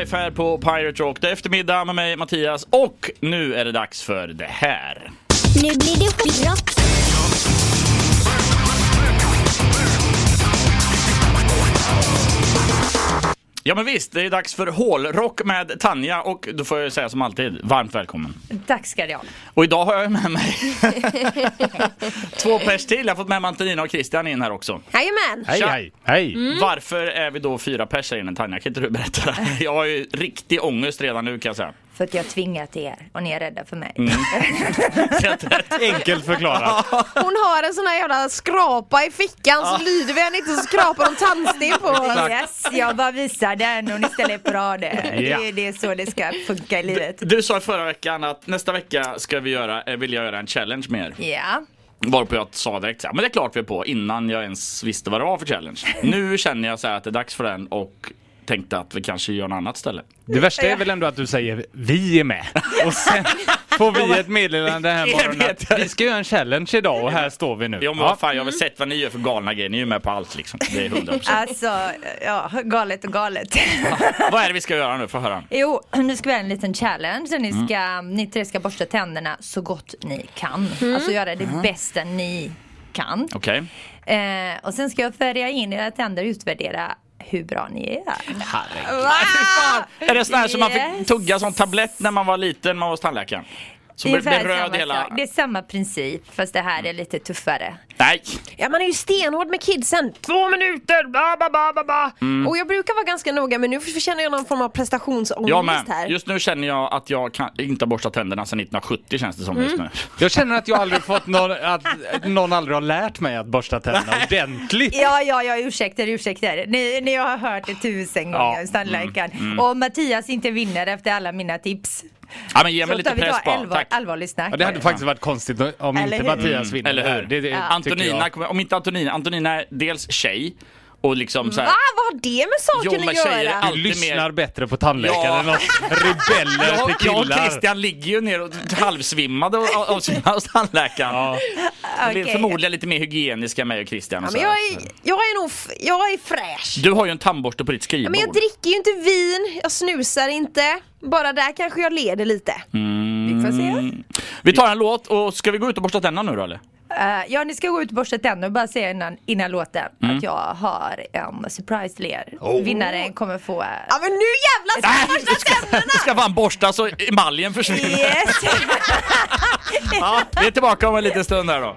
18 här på Pirate Rock. Det är eftermiddag med mig Mattias och nu är det dags för det här. Nu blir det skidrock. Ja men visst, det är dags för hålrock med Tanja och då får jag säga som alltid, varmt välkommen. Tack ska du ha. Och idag har jag med mig två pers till. Jag har fått med mig Antonina och Christian in här också. Jajamän! Hej, Tja. hej, hej. Varför är vi då fyra pers här inne Tanja? Kan inte du berätta? Jag har ju riktig ångest redan nu kan jag säga. För att jag tvingat er och ni är rädda för mig. Enkelt förklarat. Hon har en sån här jävla skrapa i fickan så lyder vi henne inte så skrapar hon tandsten på oss. Yes, jag bara visar den och ni ställer er på rader. Ja. Det, det är så det ska funka i livet. Du sa förra veckan att nästa vecka ska vi göra, eh, vill jag göra en challenge med er. Ja. Varpå jag sa direkt så här, men det är klart vi är på innan jag ens visste vad det var för challenge. Nu känner jag så här att det är dags för den och tänkte att vi kanske gör något annat ställe. Det värsta är väl ändå att du säger vi är med. Och sen får vi ett meddelande här morgonen att vi ska göra en challenge idag och här står vi nu. Ja men vad fan, jag har väl sett vad ni gör för galna grejer, ni är ju med på allt liksom. Det är 100%. Alltså, ja, galet och galet. vad är det vi ska göra nu, få höra. Jo, nu ska vi göra en liten challenge där ni, ska, ni tre ska borsta tänderna så gott ni kan. Alltså göra det bästa ni kan. Okej. Eh, och sen ska jag färga in era tänder och utvärdera hur bra ni är. Fy fan. Är det sån här som man fick tugga som tablett när man var liten, man var hos tandläkaren? Så det röd samma hela... sak. Det är samma princip fast det här är lite tuffare. Nej! Ja man är ju stenhård med kidsen. Två minuter, ba, ba, ba, ba, ba. Mm. Och jag brukar vara ganska noga men nu känner jag någon form av prestationsångest Jag med. här. Just nu känner jag att jag kan, inte har borstat tänderna sedan 1970 känns det som just nu. Jag känner att jag aldrig fått någon, att någon aldrig har lärt mig att borsta tänderna ordentligt. Ja, ja, ja, ursäkter, ursäkter. Ni, ni har hört det tusen Ja, gånger hos tandläkaren. Och Mattias inte vinner efter alla mina tips. Ja men ge mig Så lite press bara. allvar, Tack. allvarligt snack. Ja, det hade faktiskt varit konstigt om Eller inte hur? Mattias vinner Eller hur? Det, det, Antonina, kommer- om inte Antonina, Antonina är dels tjej och liksom så här, Va? Vad har det med Jo, saken men att tjejer är göra? Du alltid lyssnar mer- bättre på tandläkaren Ja. än oss rebeller till jag och killar. Christian ligger ju ner och halvsvimmade av- av sina hos tandläkaren. Ja. Vi är Okej. förmodligen lite mer hygieniska mig och Christian. Ja, Och men så jag, är, jag är nog f- jag är fräsch. Du har ju en tandborste på ditt Ja, skrivbord. men jag dricker ju inte vin, jag snusar inte. Bara där kanske jag leder lite. Mm. Vi får se. Vi tar en låt och ska vi gå ut och borsta tänderna nu då eller? Eh, ja, ni ska gå ut och borsta tänderna och bara säga innan, innan låten Mm. att jag har en surprise till er. Oh. Vinnaren kommer få... eh, Ja men nu jävlar ska jag borsta tänderna! Det ska fan borsta så emaljen försvinner. Yes! Ja, vi är tillbaka om en liten stund här då.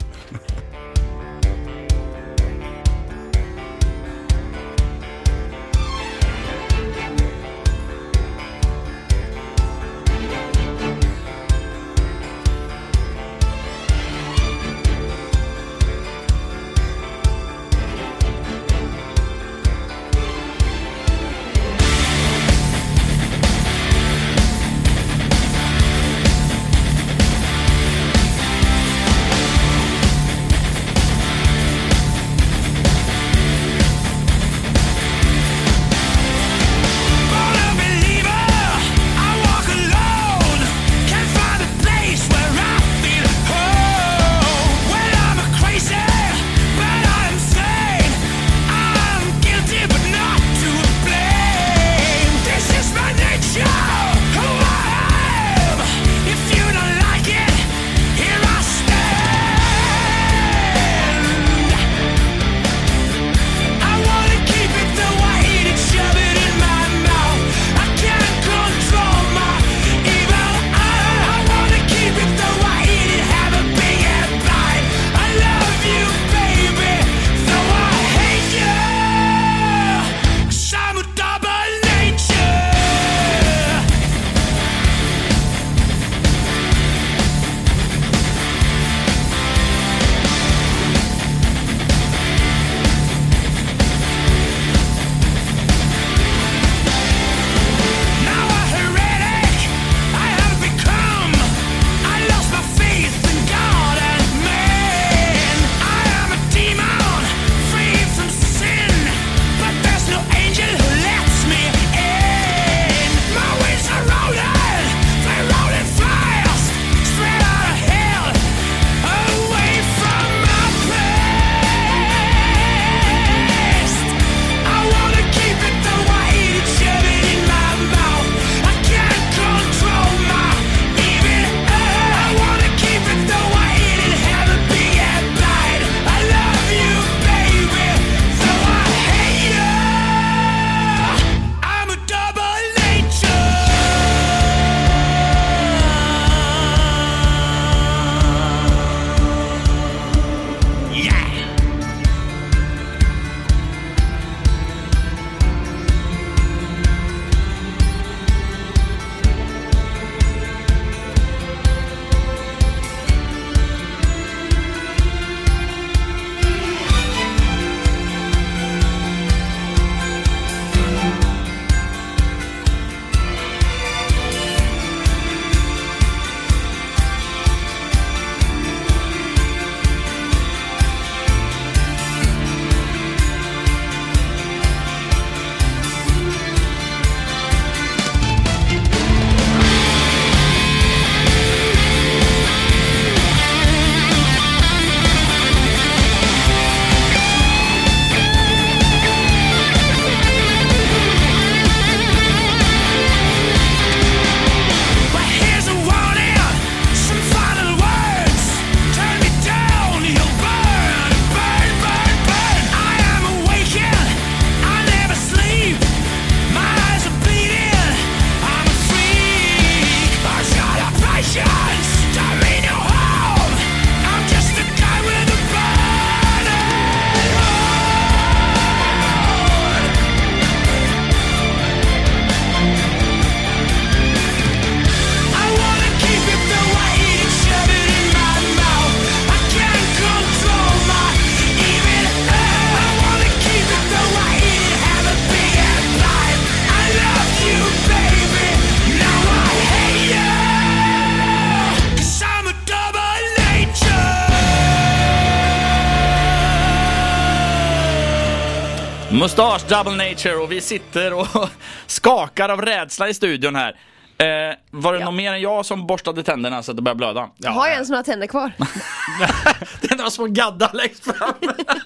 Mustasch Double Nature och vi sitter och skakar av rädsla i studion här. Eh, var det någon mer än jag som borstade tänderna så att det började blöda? Har jag ens några tänder kvar? Det är några små gaddar längst fram.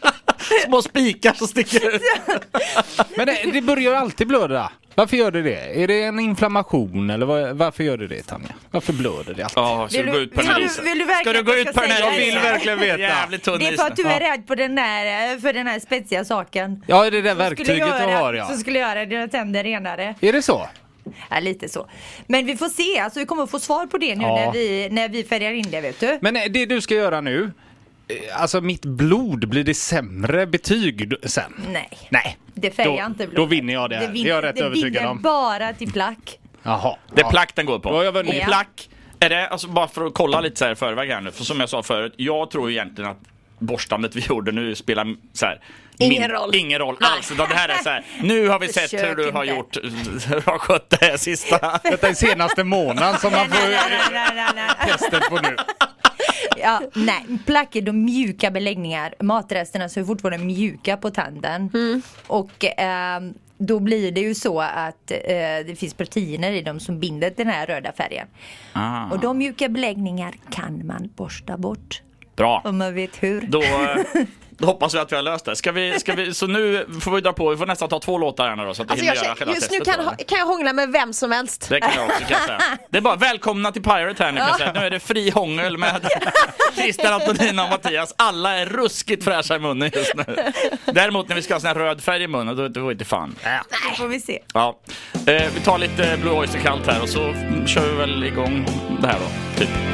små spikar som sticker ut. Men det, det börjar alltid blöda. Varför gör det det? Är det en inflammation eller vad, varför gör det det Tanja? Varför blöder det alltid? Ja, ska Vill du du- gå ut på den här vill du- isen? vill du verkligen Ska du gå ut på den här det? Jag vill verkligen veta. Jävligt tunn Det är för att du är rädd på den här, för den här spetsiga saken. Ja, är det det Skulle verktyget du göra- har ja. Som skulle göra dina tänder renare. Är det så? Ja, lite så. Men vi får se, alltså vi kommer att få svar på det nu Ja. när, vi, när vi färgar in det vet du. Men eh, det du ska göra nu, eh, alltså mitt blod, blir det sämre betyg sen? Nej. Nej. Det färgar Då- inte blodet. då vinner jag det här. Det är jag rätt det övertygad vinner om. bara till plack. Jaha. Det är Ja. plack den går på. Då har jag vunnit. Och plack, är det, alltså bara för att kolla lite så här i förväg här nu, för som jag sa förut, jag tror egentligen att borstandet vi gjorde nu spelar så här, Ingen roll. Ingen roll alls. Det här är så här, nu har vi sett hur du har inte. gjort, hur du har skött det här sista. Detta är senaste månaden som man får testet på nu. Ja, nej, plack är de mjuka beläggningar. Matresterna så är fortfarande mjuka på tanden. Och ehm, då blir det ju så att eh, det finns proteiner i dem som binder den här röda färgen. Ah, Och de mjuka beläggningar kan man borsta bort. bra. Om man vet hur. Då, eh, då hoppas vi att vi har löst det. Ska vi, ska vi, så nu får vi dra på, vi får nästan ta två låtar här nu då så att Alltså jag göra just nu kan, kan jag hångla med vem som helst. Det kan jag också kan jag säga. Det är bara välkomna till Pirate här nu kan jag säga. Nu är det fri hångel med Christer, Antonina och Mattias. Alla är ruskigt fräscha i munnen just nu. Däremot när vi ska ha sån här röd färg i munnen, då, då det fan. Det får vi se. Ja. Eh, vi tar lite Blue Oyster kallt här och så kör vi väl igång det här då, typ.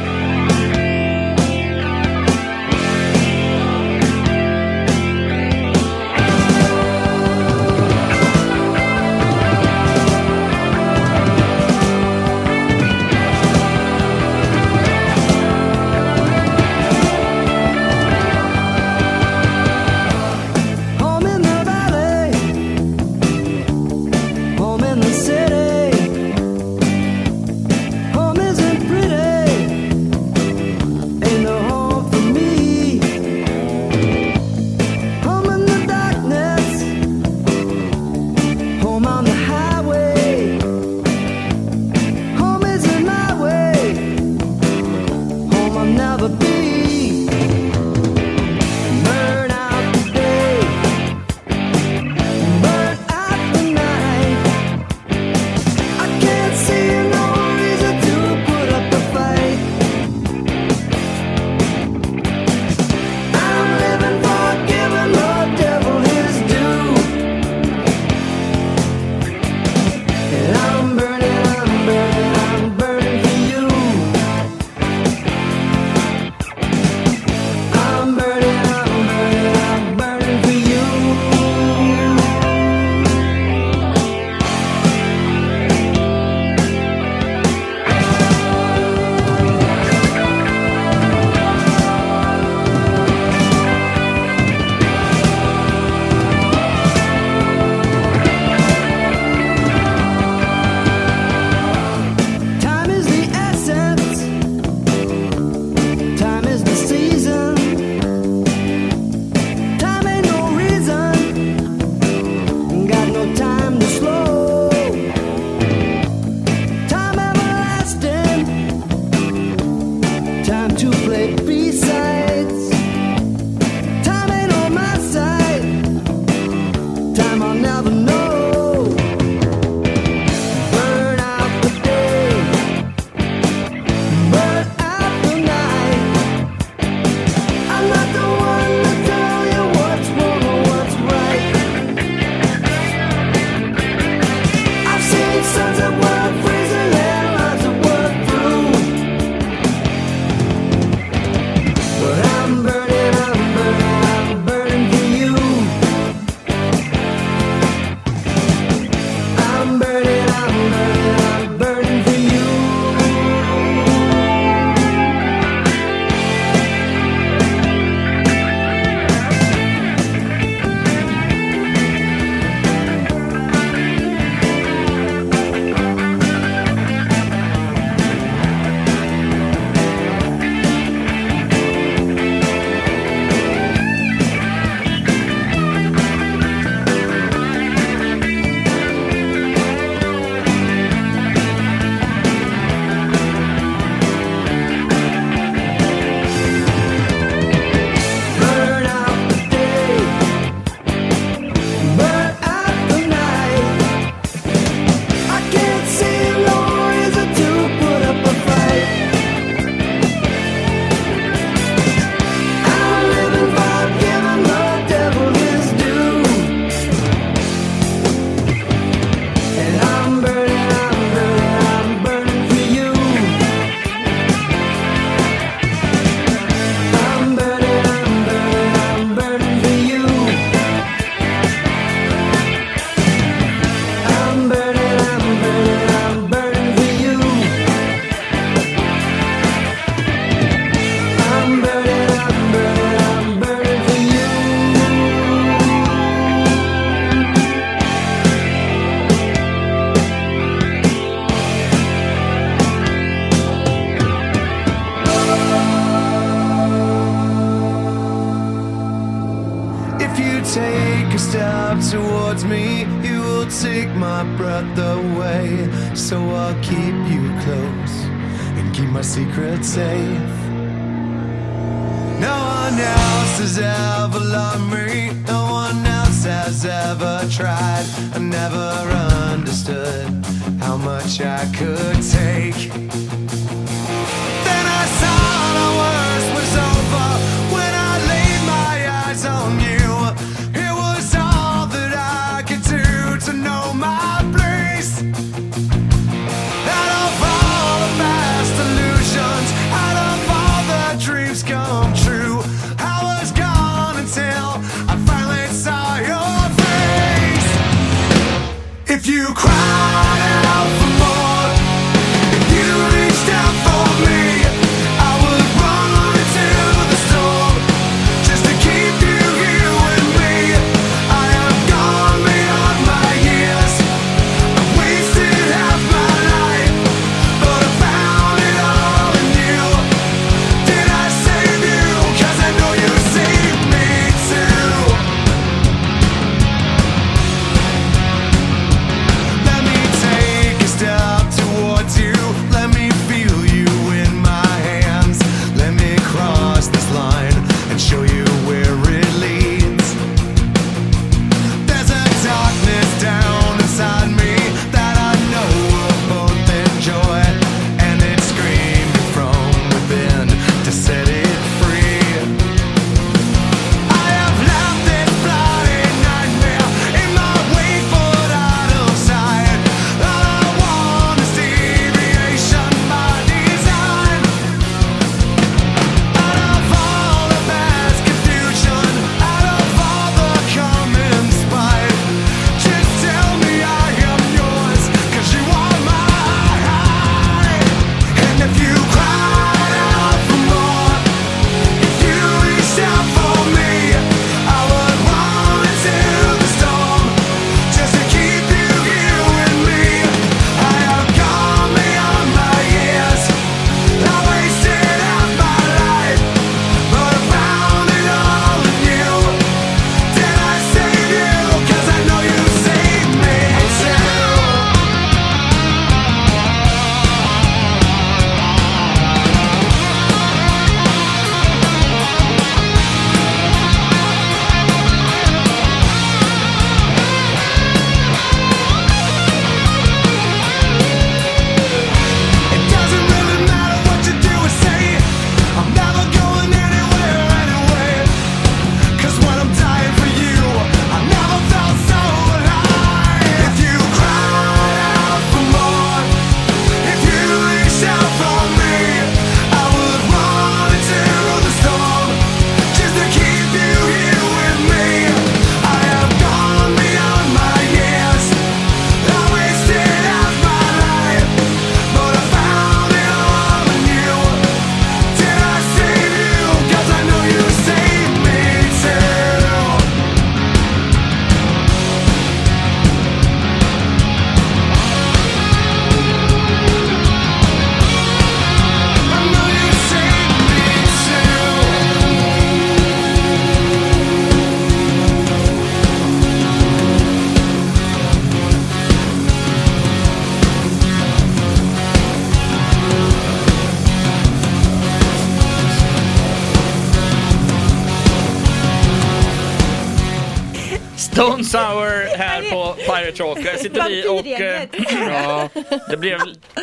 Här sitter vi och eh, ja, det blev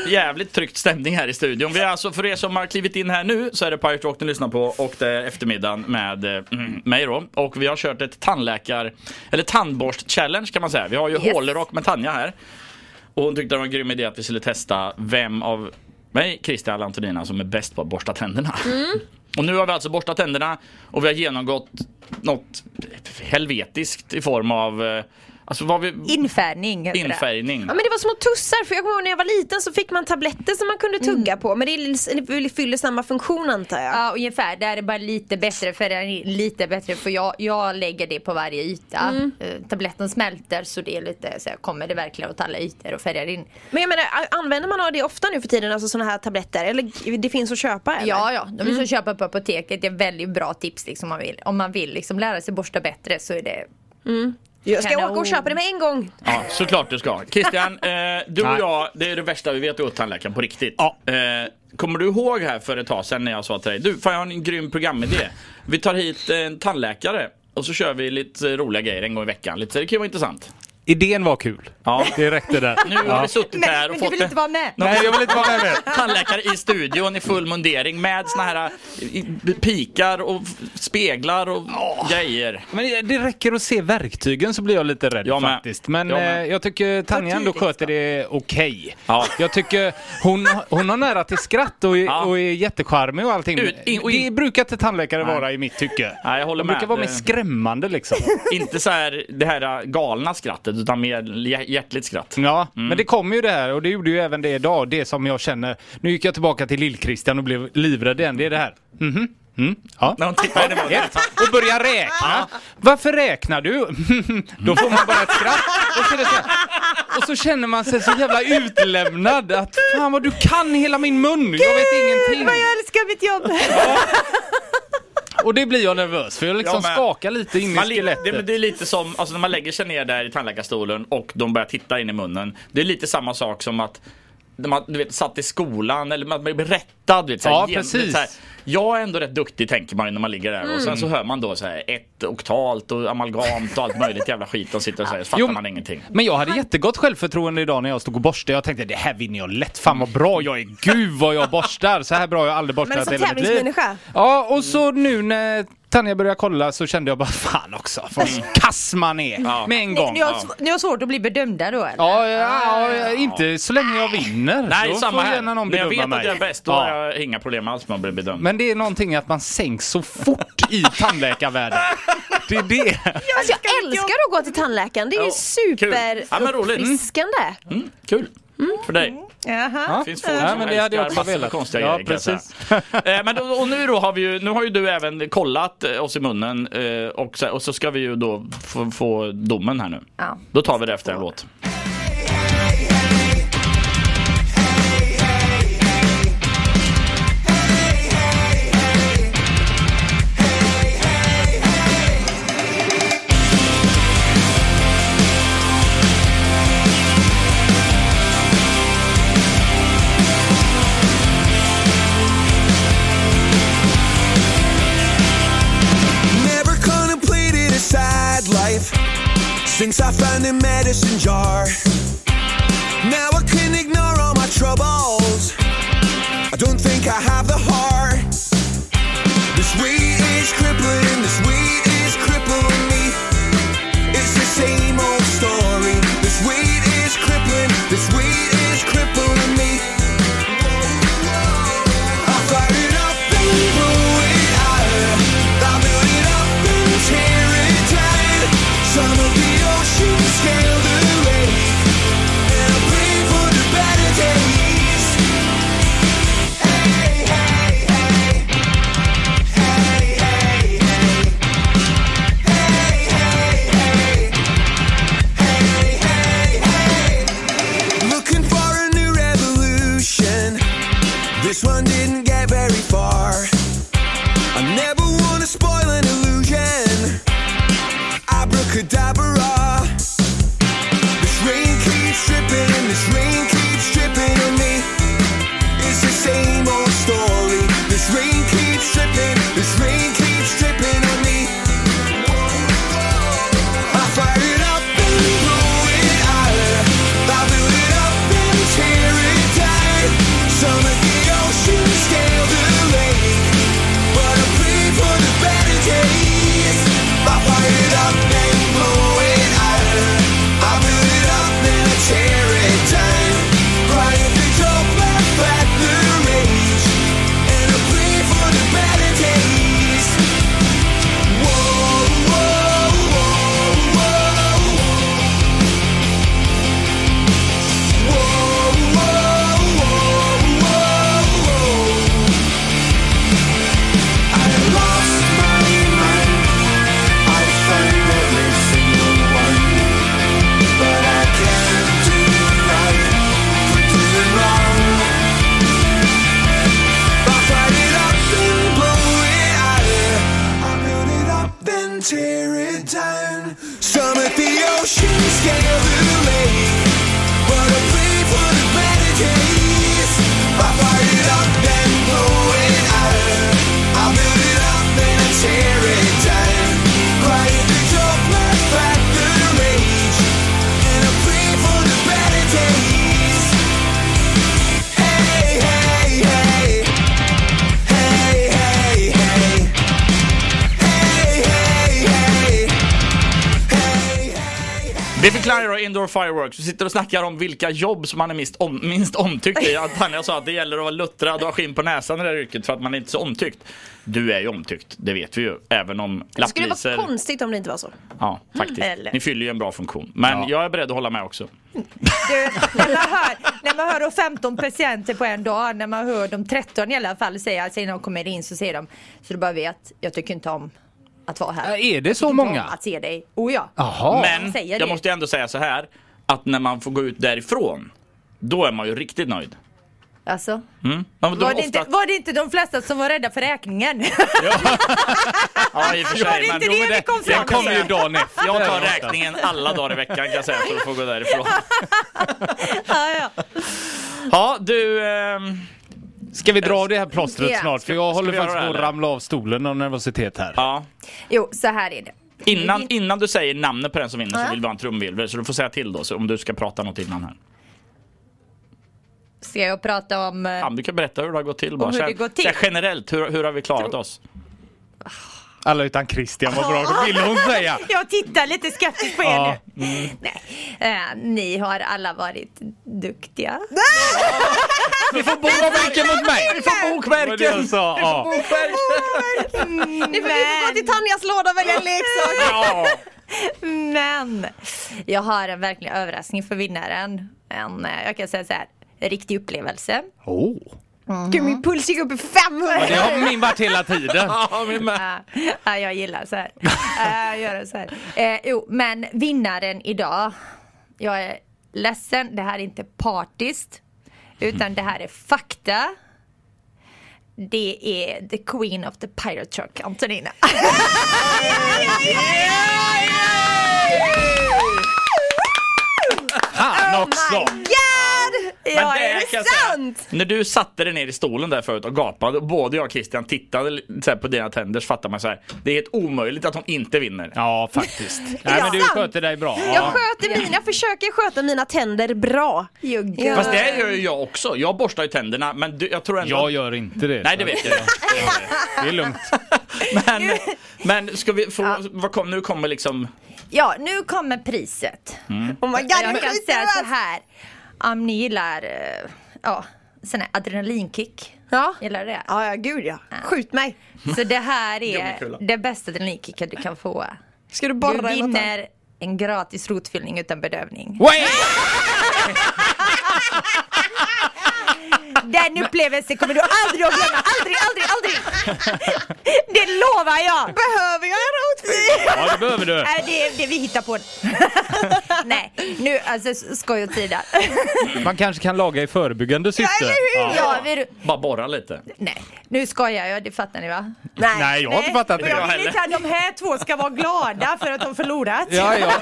jävligt tryckt stämning här i studion. Vi är alltså, för er som har klivit in här nu så är det Pirate Rock ni lyssnar på och det är eftermiddagen med eh, mm, mig då. Och vi har kört ett tandläkar, eller tandborst-challenge kan man säga. Vi har ju Yes. hålrock med Tanja här. Och hon tyckte det var en grym idé att vi skulle testa vem av mig, Christian eller Antonina som är bäst på att borsta tänderna. Och nu har vi alltså borstat tänderna och vi har genomgått något helvetiskt i form av eh, Alltså vad vi... Infärgning. Infärgning. Ja men det var små tussar för jag kommer ihåg när jag var liten så fick man tabletter som man kunde tugga på men det fyller samma funktion antar jag. Ja ungefär, där är det bara lite bättre för det är lite bättre för jag, jag lägger det på varje yta. Eh, tabletten smälter så det är lite så jag kommer det verkligen åt alla ytor och färgar in. Men jag menar, använder man det ofta nu för tiden, alltså sådana här tabletter? Eller det finns att köpa eller? Ja, ja, de finns att köpa på apoteket. Det är väldigt bra tips liksom, om man vill. Om man vill liksom lära sig borsta bättre så är det Jag ska Kanon. åka och köpa det med en gång. Ja, såklart du ska. Christian, eh, du och jag, det är det värsta vi vet åt tandläkaren på riktigt. Ja. Eh, kommer du ihåg här för ett tag sedan när jag sa till dig, du fan jag har en grym programidé. Vi tar hit en tandläkare och så kör vi lite roliga grejer en gång i veckan. Lite, det kan ju vara intressant. Idén var kul. Ja. Det räckte där. Nu har vi suttit här och Men du fått vill inte vara med? Nej, jag vill inte vara med mer. tandläkare i studion i full mundering med såna här eh, pikar och speglar och grejer. Men det- räcker att se verktygen så blir jag lite rädd Jag med. faktiskt. Men Jag med. eh, jag tycker Tanja ändå sköter det okej. Ja. Jag tycker hon, hon har nära till skratt och, är- Ja. och är jättecharmig och allting. Ut- in- och in- det brukar inte tandläkare vara i mitt tycke. Nej, jag håller De brukar med. vara mer skrämmande liksom. Inte så här det här galna skrattet utan mer hj- hjärtligt skratt. Ja, Mm. men det kommer ju det här och det gjorde ju även det idag. Det som jag känner. Nu gick jag tillbaka till Lill-Christian och blev livrädd igen. Det är det här. Mhm. Mm. Ja. När hon tittar in i munnen. Ett. Och börjar räkna. Varför räknar du? Då får man bara ett skratt. Och så, det och så känner man sig så jävla utlämnad. Att fan vad du kan hela min mun. Jag vet ingenting. Vad jag älskar mitt jobb! Och det blir jag nervös för jag liksom med. skakar lite in i li- det, men skelettet. det är lite som, alltså när man lägger sig ner där i tandläkarstolen och de börjar titta in i munnen. Det är lite samma sak som att när man du vet, satt i skolan eller man blir rättad. Vet, så här, Ja, precis. Så här, jag är ändå rätt duktig tänker man när man ligger där och sen så hör man då så här ett oktalt och amalgamt och allt möjligt jävla skit de sitter och säger så fattar Jo, man ingenting. Men jag hade jättegott självförtroende idag när jag stod och borstade. Jag tänkte det här vinner jag lätt. Fan vad bra jag är. Gud vad jag borstar. Så här bra jag aldrig borstat Men som hela mitt liv. Ja, och så nu när Tanja började kolla så kände jag bara fan också. Vad kass man är. Ja. Med en Ni, gång. ni, har, sv- ni har svårt att bli bedömda då eller? Ja, ja, ja, inte så länge jag vinner. Nej, då samma får här. gärna någon När jag vet mig. att jag är bäst då Ja. har jag inga problem alls med att bli bedömd. Men det är någonting att man sänks så fort i tandläkarvärlden. Det är det. Alltså jag älskar att gå till tandläkaren. Det är Ja, kul. Ja, men roligt. superuppfriskande. Mm, kul. För dig. Jaha. Det finns få Ja, som men det hade jag älskar också velat. konstiga Ja, grejer, precis. Eh, Men då, och nu då har vi ju, nu har ju du även kollat eh, oss i munnen eh, och så, och så ska vi ju då få, få domen här nu. Ja. Då tar vi det efter en låt. Never wanna spoil an illusion. Abracadabra. This rain keeps dripping, this rain keeps dripping on me. It's the same old story. This rain keeps dripping, this rain. Indoor Fireworks. Vi sitter och snackar om vilka jobb som man är minst, om, minst omtyckt i. Att Tanja sa att det gäller att vara luttrad och ha skinn på näsan i det här yrket för att man är inte så omtyckt. Du är ju omtyckt, det vet vi ju. Även om Det skulle lapplisor... vara konstigt om det inte var så. Ja, faktiskt. Eller? Ni fyller ju en bra funktion. Men Ja. jag är beredd att hålla med också. Du, när, man hör, när man hör de 15 patienter på en dag, när man hör de 13 i alla fall säga, alltså innan de kommer in så säger de, så du bara vet, jag tycker inte om att vara här. Är det så många? Att se dig. Oh ja. Jaha. Men säger jag det. måste ändå säga så här. Att när man får gå ut därifrån, då är man ju riktigt nöjd. Alltså, Mm. Men var, det ofta- inte, var det inte de flesta som var rädda för räkningen? Ja, i och för sig. Var det men- inte det men vi kom Den fram kommer ju till? dagen efter. Jag tar räkningen alla dagar i veckan kan jag säga för att få gå därifrån. ja, ja. Ja, du... ehm, Ska vi dra det här plåstret Ja. snart? För jag håller vi göra faktiskt det, på att eller? ramla av stolen av nervositet här. ja. Jo, så här är det. Innan, innan du säger namnet på den som vinner så vill vi ha en trumvirvel. Så du får säga till då så om du ska prata något innan här. Ska jag prata om... eh, Ja, du kan berätta hur det har gått till. Bara. hur det går till? så generellt, hur, hur har vi klarat oss? Alla utan Christian, vad bra. Då vill hon säga. Jag tittar lite skeptiskt på er Ja. nu. Nej. Eh, ni har alla varit duktiga. Vi får bokmärken mot mig! Vi får bokmärken! Det var det jag sa, ja. Nu får vi gå till Tanjas låda och välja en leksak. Ja. Men jag har en verklig överraskning för vinnaren. En, eh, jag kan säga så här, riktig upplevelse. Oh. Gud min puls gick upp i 500. Det har min varit hela tiden. Ja, vi med. Ja, jag gillar så här. Uh, göra så här. Eh, jo, men vinnaren idag. Jag är ledsen, det här är inte partiskt. Utan det här är fakta. Det är the queen of the pirate truck, Antonina. Han också! God! Men Ja, det är det jag säga, sant? När du satte dig ner i stolen där förut och gapade och både jag och Christian tittade så här på dina tänder så fattar man så här. Det är helt omöjligt att hon inte vinner. Ja, faktiskt. Nej, men du sant? sköter dig bra. Jag Ja. sköter mina, jag försöker sköta mina tänder bra. Jugge. Fast det gör ju jag också. Jag borstar ju tänderna men du, jag tror ändå... Jag gör inte det. Nej det vet jag. Det är lugnt. Men, men ska vi få, vad kom, nu kommer liksom... Ja, nu kommer priset. Oh my god, jag kan säga så här. Ni gillar eh, ja, sån här adrenalinkick. Ja. Gillar du det? Ja, ja, gud ja. Skjut mig. Så det här är det bästa adrenalinkicken du kan få. Ska du Du borra annat? vinner en gratis rotfyllning utan bedövning. Den upplevelsen kommer du aldrig att glömma. Aldrig, aldrig, aldrig. Det lovar jag. Behöver jag en rotfyllning? Ja, det behöver du. Nej, det är det vi hittar på. Nej, nu alltså skoj åt sidan. Man kanske kan laga i förebyggande syfte. eller hur? Ja. Ja, vi, Bara borra lite. nej, nu skojar jag, det fattar ni va? Nej, jag har inte fattat det. Jag vill inte att de här två ska vara glada för att de förlorat. Ja, ja.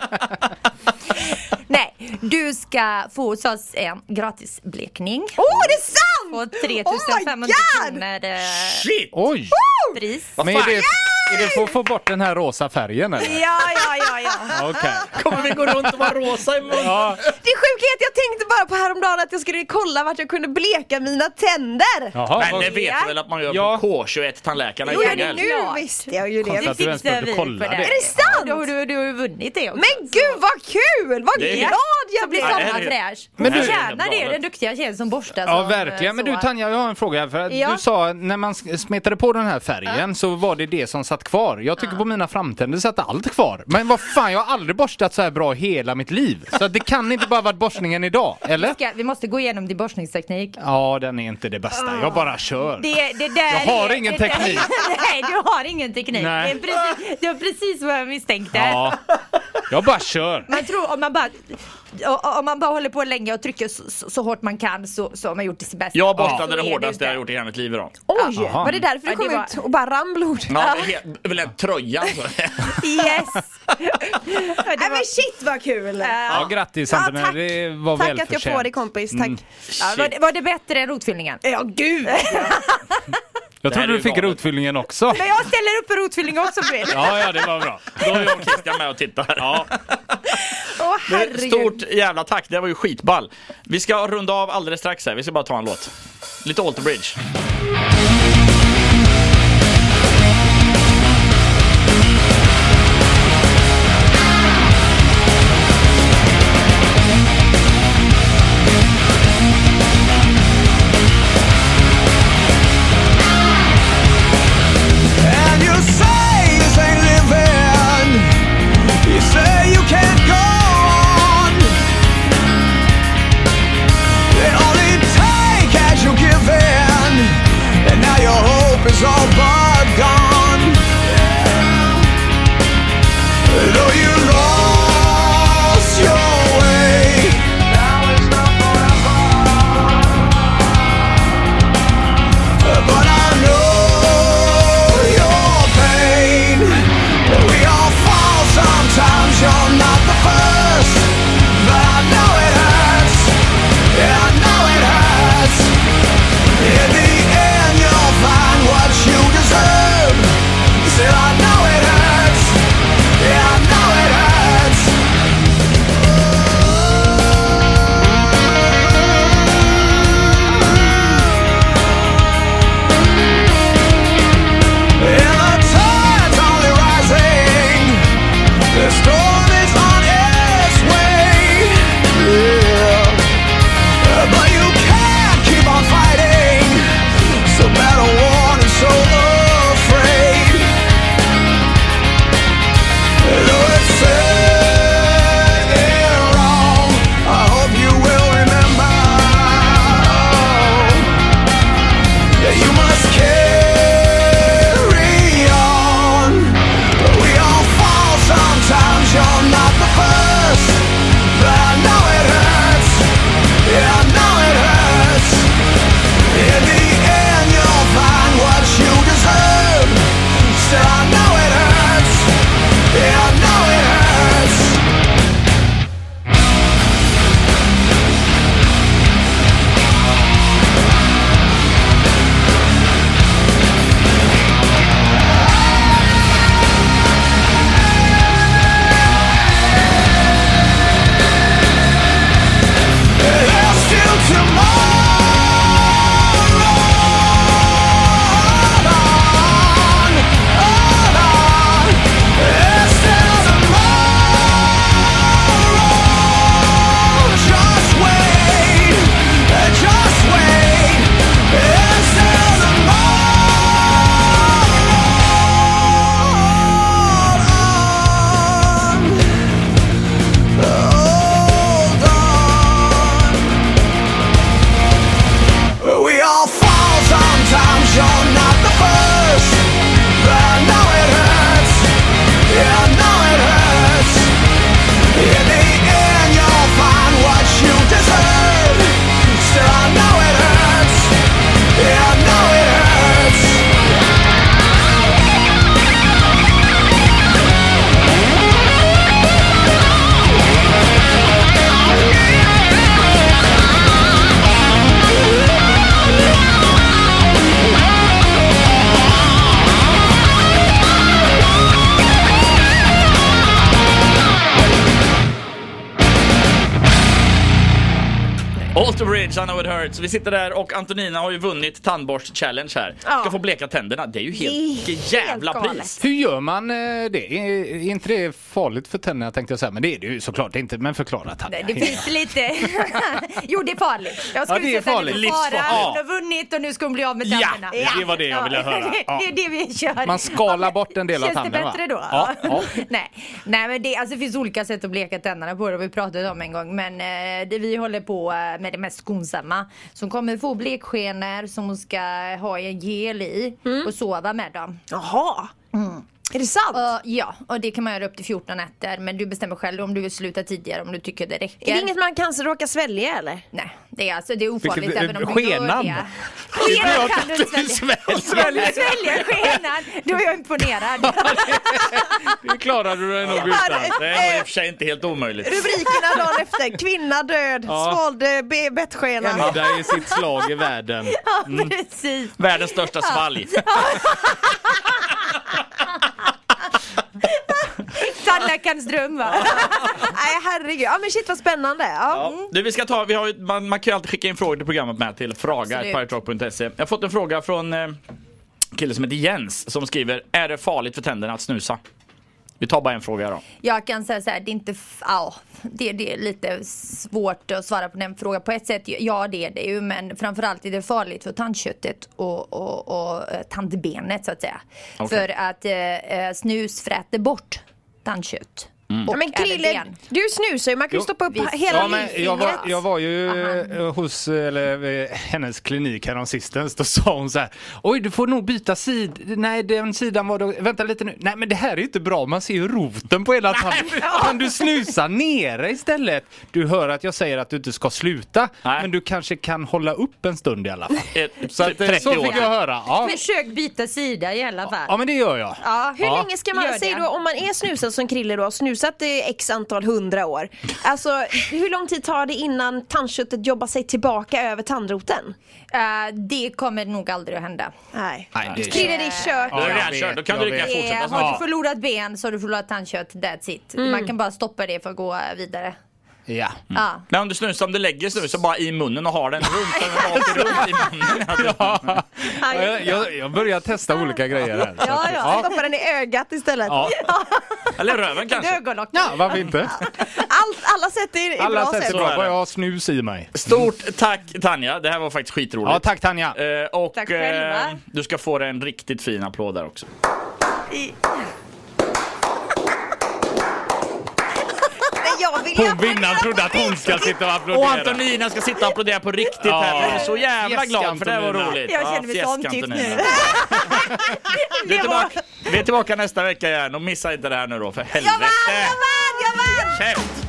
Nej, du ska få hos oss en gratis blekning. Åh, oh, det är sant! På 3500 Oh kronor eh, Shit! Oj! pris. Vad fan? Är det för att få bort den här rosa färgen eller? Ja, ja, ja, ja. Okej. Kommer vi gå runt och vara rosa i munnen? Ja. Det sjuka är att jag tänkte bara på häromdagen att jag skulle kolla vart jag kunde bleka mina tänder. Jaha, Men vad- det vet du väl att man gör Ja. på K21 tandläkarna i Jo, Kungälv? nu klart. visste jag ju det. Konstigt att du ens behövde kolla det. Är det sant? Du, du, du har ju vunnit det också. Men gud vad kul! Vad Det är- glad jag blir blir. Ja, det här är- fräsch. Men du- förtjänar det, den duktiga tjejen som borstar. Ja som, verkligen, men du så. Tanja jag har en fråga. För att Ja. Du sa när man smetade på den här färgen så var det det som satt kvar. Jag tycker på mina framtänder satt allt kvar. Men vad fan, jag har aldrig borstat så här bra hela mitt liv. Så det kan inte bara varit borstningen idag, eller? Ska, vi måste gå igenom din borstningsteknik. Ja, den är inte det bästa. Jag bara kör. Det, det där Jag har är, ingen det där- teknik. Nej, du har ingen teknik. Nej. Det, är precis, det var precis vad jag misstänkte. Ja, jag bara kör. Man tror om man bara, om man bara håller på länge och trycker så, så, så hårt man kan så, så har man gjort det sitt bästa. Jag borstade Så det hårdaste jag har gjort i hela mitt liv idag. Oj, Jaha. var det därför du Ja, kom det var- ut och bara rann blod? Ja, det väl en tröja alltså. Yes! Nej men shit vad kul! Ja, grattis Ja, Antonija, tack. det var Tack välförtjänt. att jag får det kompis, tack. Mm. Ja, var, det, var det bättre än rotfyllningen? Ja gud! Jag trodde du fick galet. rotfyllningen också. Men jag ställer upp en rotfyllning också Bill. Ja, ja, det var bra. Då är jag och Christian med och tittar. Ja. Herregud. Stort jävla tack, det var ju skitball. Vi ska runda av alldeles strax här, vi ska bara ta en låt. Lite Alter. Bridge, sitter där och Antonina har ju vunnit tandborst-challenge här. Ska Ja. få bleka tänderna. Det är ju Det helt, är vilket helt jävla galet. pris. Hur gör man eh, det? Är, är inte det farligt för tänderna tänkte jag säga, men det är det ju såklart inte. Men förklara Tanja. Det finns lite... jo, det är farligt. Jag Ja, skulle det är sätta farligt. det på fara. Hon har vunnit och nu ska hon bli av med Ja, tänderna. det var det jag ville höra. Ja. det är det vi kör. Man skalar bort en del av Känns tanden, det va? bättre då? Ja, ja. Nej, Nej men det, alltså, det finns olika sätt att bleka tänderna på. Det har vi pratat om en gång. Men eh, det, vi håller på eh, med det mest skonsamma. Så hon kommer få blekskenor som hon ska ha en gel i Mm. och sova med dem. Jaha. Är det sant? Och, ja, och det kan man göra upp till 14 nätter. Men du bestämmer själv om du vill sluta tidigare om du tycker det räcker. är det inget man kan råka svälja eller? Nej, det är alltså det är ofarligt Vilket- även om du skenan. gör det. Skenan kan du svälja. Om du sväljer skenan, då är jag imponerad. Det klarade du dig nog utan. Det är i och för sig inte helt omöjligt. Rubrikerna dagen efter. Kvinna död, Ja. svalde be- bettskena. Enda i sitt slag i världen. Ja, precis. Världens största svalg. Tandläkarens dröm va? Nej herregud, ja men shit vad spännande. Ja. Ja. Du, vi ska ta, vi har, ju- man, man kan ju alltid skicka in frågor till programmet med till fraga.piraterock.se. Jag har fått en fråga från eh, kille som heter Jens som skriver Är det farligt för tänderna att snusa? Vi tar bara en fråga då. Jag kan säga så här, det är inte, ja, det, det är lite svårt att svara på den frågan. På ett sätt, ja det är det ju, men framförallt är det farligt för tandköttet och, och, och eh, tandbenet så att säga. Okej. För att eh, eh, snus fräter bort tandkött. Mm. Och Ja, men Krille, du snusar ju, man kan ju stoppa upp Visst. hela Ja, men jag, var, jag var ju eh, hos eller, eh, hennes klinik häromsistens. Då sa hon så här. Oj, du får nog byta sid. Nej, den sidan var då. Vänta lite nu. Nej, men det här är ju inte bra. Man ser ju roten på hela tanden. Kan du snusa nere istället? Du hör att jag säger att du inte ska sluta. Nej. Men du kanske kan hålla upp en stund i alla fall. Ett, Så, att, eh, 30 så fick jag höra. Ja, Försök byta sida i alla fall. ja men det gör jag. Ja. Hur Ja. länge ska man, säg då om man är snusad som Krille då, har i x antal hundra år. Alltså hur lång tid tar det innan tandköttet jobbar sig tillbaka över tandroten? Eh, det kommer nog aldrig att hända. Nej. Nej, det är det är kört. Då är det redan kört. Då kan du lika gärna Eh, fortsätta har du förlorat ben så har du förlorat tandkött, that's it. Mm. Man kan bara stoppa det för att gå vidare. Ja. Ja. Men om du snusar, om du lägger snusen bara i munnen och har den runt, den runt i munnen. Ja, jag, jag, jag börjar testa olika grejer här. Ja, att- ja. Stoppa den i ögat istället. Ja. Eller röven kanske. Ögonlock. ja, varför inte? Allt, alla sätt är, är Alla bra sätt är sätt. bra, är bara det. jag har snus i mig. Stort tack Tanja, det här var faktiskt skitroligt. Ja, tack Tanja. Eh, och Tack själva. eh, du ska få en riktigt fin applåd där också. Men jag vill Hon vinnaren trodde att hon ska sitta och Och applådera. Antonina ska sitta och applådera på riktigt Ja. här. Jag är så jävla glad för det var roligt. Jag känner mig så omtyckt nu. Vi är, tillbaka, vi är tillbaka nästa vecka igen och missa inte det här nu då för helvete. Jag vann, jag vann! Käft!